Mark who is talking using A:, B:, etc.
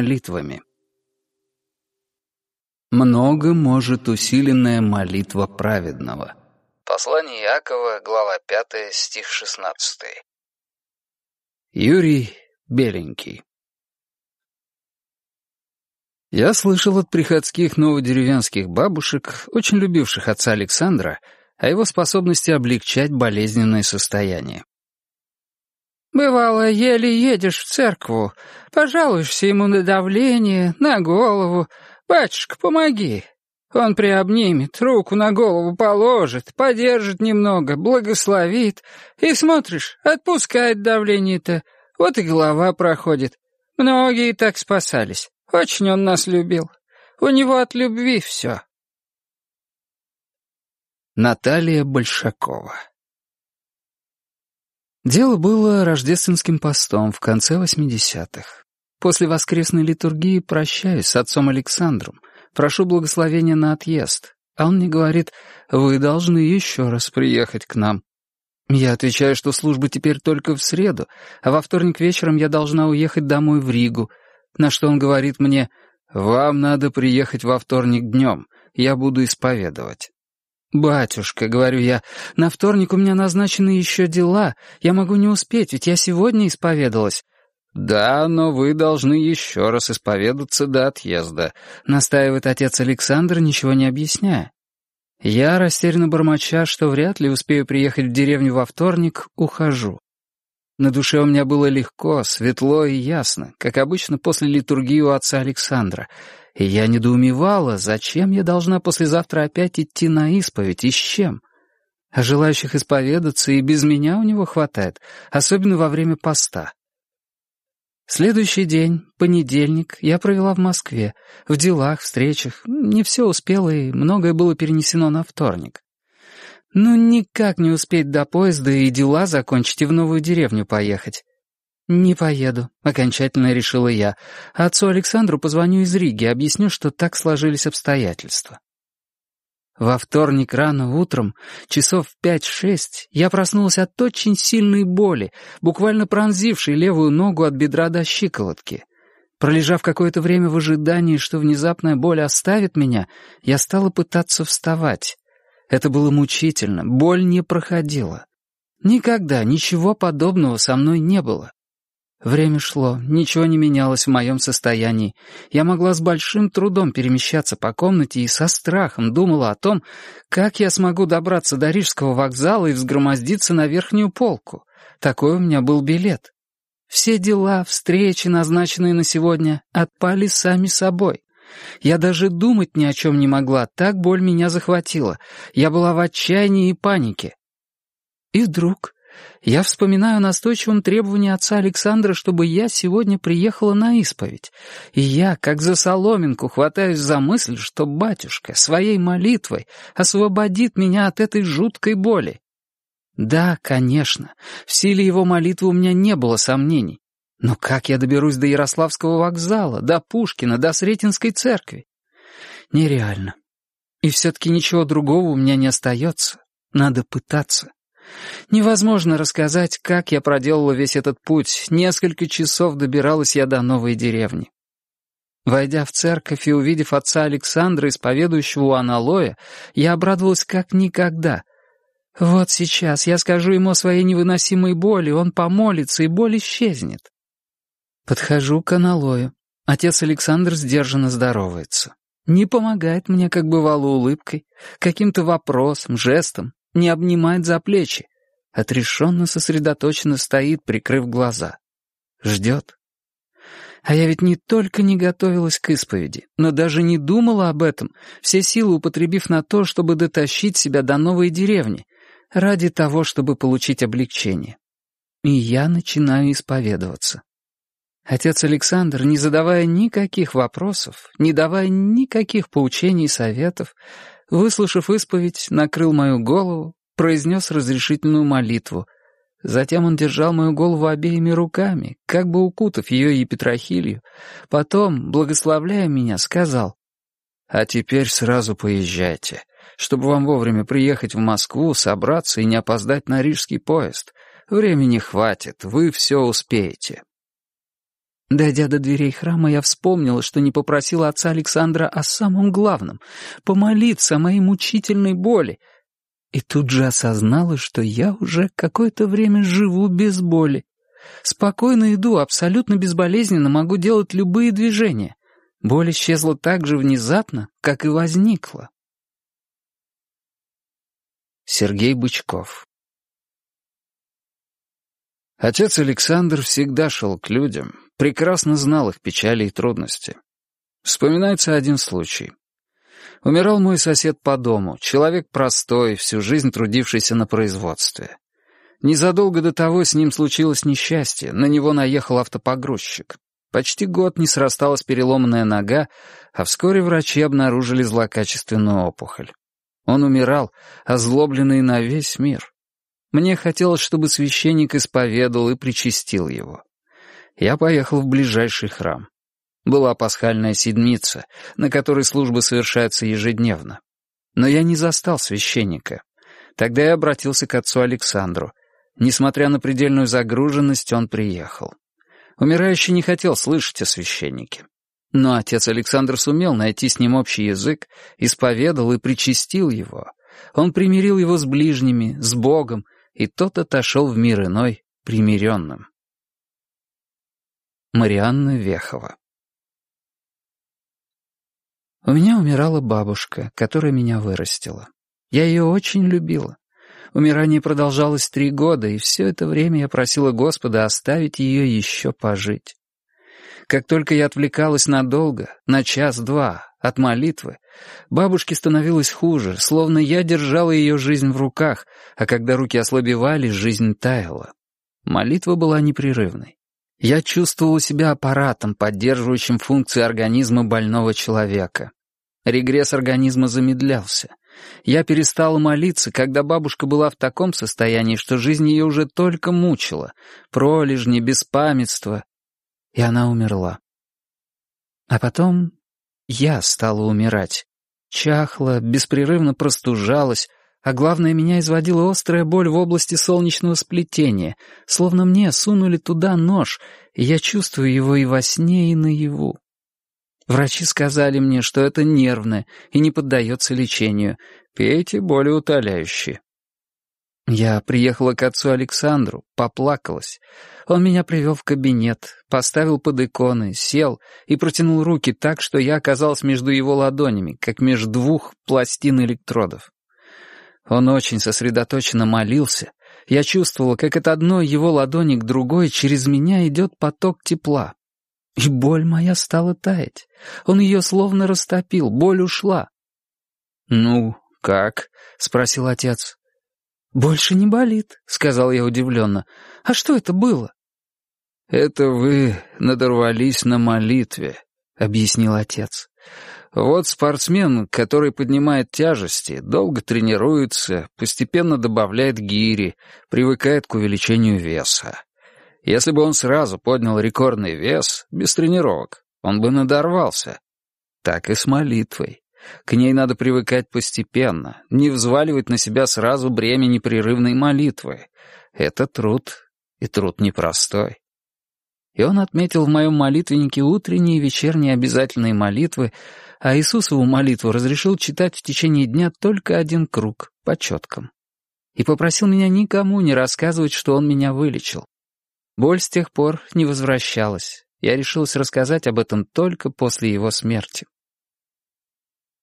A: молитвами. Много может усиленная молитва праведного. Послание Иакова, глава 5, стих 16. Юрий Беленький Я слышал от приходских новодеревенских бабушек, очень любивших отца Александра, о его способности облегчать болезненное состояние.
B: Бывало, еле едешь в церкву, пожалуешься ему на давление, на голову. «Батюшка, помоги!» Он приобнимет, руку на голову положит, подержит немного, благословит. И смотришь, отпускает давление-то. Вот и голова проходит. Многие так спасались. Очень он нас любил. У него от любви все.
A: Наталья Большакова Дело было рождественским постом в конце 80-х. После воскресной литургии прощаюсь с отцом Александром, прошу благословения на отъезд, а он мне говорит, вы должны еще раз приехать к нам. Я отвечаю, что служба теперь только в среду, а во вторник вечером я должна уехать домой в Ригу, на что он говорит мне, вам надо приехать во вторник днем, я буду исповедовать. «Батюшка», — говорю я, — «на вторник у меня назначены еще дела. Я могу не успеть, ведь я сегодня исповедалась». «Да, но вы должны еще раз исповедаться до отъезда», — настаивает отец Александр, ничего не объясняя. Я, растерянно бормоча, что вряд ли успею приехать в деревню во вторник, ухожу. На душе у меня было легко, светло и ясно, как обычно после литургии у отца Александра — и я недоумевала, зачем я должна послезавтра опять идти на исповедь и с чем. А желающих исповедаться и без меня у него хватает, особенно во время поста. Следующий день, понедельник, я провела в Москве, в делах, встречах. Не все успела, и многое было перенесено на вторник. Ну, никак не успеть до поезда и дела закончить и в новую деревню поехать. «Не поеду», — окончательно решила я. отцу Александру позвоню из Риги, объясню, что так сложились обстоятельства. Во вторник рано утром, часов в пять-шесть, я проснулась от очень сильной боли, буквально пронзившей левую ногу от бедра до щиколотки. Пролежав какое-то время в ожидании, что внезапная боль оставит меня, я стала пытаться вставать. Это было мучительно, боль не проходила. Никогда ничего подобного со мной не было. Время шло, ничего не менялось в моем состоянии. Я могла с большим трудом перемещаться по комнате и со страхом думала о том, как я смогу добраться до Рижского вокзала и взгромоздиться на верхнюю полку. Такой у меня был билет. Все дела, встречи, назначенные на сегодня, отпали сами собой. Я даже думать ни о чем не могла, так боль меня захватила. Я была в отчаянии и панике. И вдруг я вспоминаю о настойчивом требовании отца Александра, чтобы я сегодня приехала на исповедь. И я, как за соломинку, хватаюсь за мысль, что батюшка своей молитвой освободит меня от этой жуткой боли. Да, конечно, в силе его молитвы у меня не было сомнений. Но как я доберусь до Ярославского вокзала, до Пушкина, до Сретенской церкви? Нереально. И все-таки ничего другого у меня не остается. Надо пытаться. Невозможно рассказать, как я проделала весь этот путь. Несколько часов добиралась я до новой деревни. Войдя в церковь и увидев отца Александра, исповедующего у аналоя, я обрадовалась как никогда. Вот сейчас я скажу ему о своей невыносимой боли, он помолится, и боль исчезнет. Подхожу к аналою. Отец Александр сдержанно здоровается. Не помогает мне, как бывало, улыбкой, каким-то вопросом, жестом, не обнимает за плечи. Отрешенно сосредоточенно стоит, прикрыв глаза. Ждет. А я ведь не только не готовилась к исповеди, но даже не думала об этом, все силы употребив на то, чтобы дотащить себя до новой деревни, ради того, чтобы получить облегчение. И я начинаю исповедоваться. Отец Александр, не задавая никаких вопросов, не давая никаких поучений и советов, Выслушав исповедь, накрыл мою голову, произнес разрешительную молитву. Затем он держал мою голову обеими руками, как бы укутав ее и. Потом, благословляя меня, сказал, «А теперь сразу поезжайте, чтобы вам вовремя приехать в Москву, собраться и не опоздать на рижский поезд. Времени хватит, вы все успеете». Дойдя до дверей храма, я вспомнила, что не попросила отца Александра о самом главном — помолиться о моей мучительной боли. И тут же осознала, что я уже какое-то время живу без боли. Спокойно иду, абсолютно безболезненно могу делать любые движения. Боль исчезла так же внезапно, как и возникла. Сергей Бычков Отец Александр всегда шел к людям, прекрасно знал их печали и трудности. Вспоминается один случай. Умирал мой сосед по дому, человек простой, всю жизнь трудившийся на производстве. Незадолго до того с ним случилось несчастье, на него наехал автопогрузчик. Почти год не срасталась переломанная нога, а вскоре врачи обнаружили злокачественную опухоль. Он умирал, озлобленный на весь мир. Мне хотелось, чтобы священник исповедал и причастил его. Я поехал в ближайший храм. Была пасхальная седмица, на которой службы совершаются ежедневно. Но я не застал священника. Тогда я обратился к отцу Александру. Несмотря на предельную загруженность, он приехал. Умирающий не хотел слышать о священнике. Но отец Александр сумел найти с ним общий язык, исповедал и причастил его. Он примирил его с ближними, с Богом, и тот отошел в мир иной, примиренным. Марианна Вехова У меня умирала бабушка, которая меня вырастила. Я ее очень любила. Умирание продолжалось три года, и все это время я просила Господа оставить ее еще пожить. Как только я отвлекалась надолго, на час-два, от молитвы, бабушке становилось хуже, словно я держала ее жизнь в руках, а когда руки ослабевали, жизнь таяла. Молитва была непрерывной. Я чувствовала себя аппаратом, поддерживающим функции организма больного человека. Регресс организма замедлялся. Я перестала молиться, когда бабушка была в таком состоянии, что жизнь ее уже только мучила. Пролежни, беспамятство. И она умерла. А потом я стала умирать. Чахла, беспрерывно простужалась, а главное, меня изводила острая боль в области солнечного сплетения, словно мне сунули туда нож, и я чувствую его и во сне, и наяву. Врачи сказали мне, что это нервное и не поддается лечению. Пейте болеутоляющие. Я приехала к отцу Александру, поплакалась. Он меня привел в кабинет, поставил под иконы, сел и протянул руки так, что я оказалась между его ладонями, как между двух пластин электродов. Он очень сосредоточенно молился. Я чувствовала, как от одной его ладони к другой через меня идет поток тепла. И боль моя стала таять. Он ее словно растопил, боль ушла. «Ну, как?» — спросил отец. «Больше не болит», — сказал я удивленно. «А что это было?» «Это вы надорвались на молитве», — объяснил отец. «Вот спортсмен, который поднимает тяжести, долго тренируется, постепенно добавляет гири, привыкает к увеличению веса. Если бы он сразу поднял рекордный вес, без тренировок, он бы надорвался. Так и с молитвой. К ней надо привыкать постепенно, не взваливать на себя сразу бремя непрерывной молитвы. Это труд, и труд непростой. И он отметил в моем молитвеннике утренние и вечерние обязательные молитвы, а Иисусову молитву разрешил читать в течение дня только один круг, по четкам. И попросил меня никому не рассказывать, что он меня вылечил. Боль с тех пор не возвращалась. Я решилась рассказать об этом только после его смерти.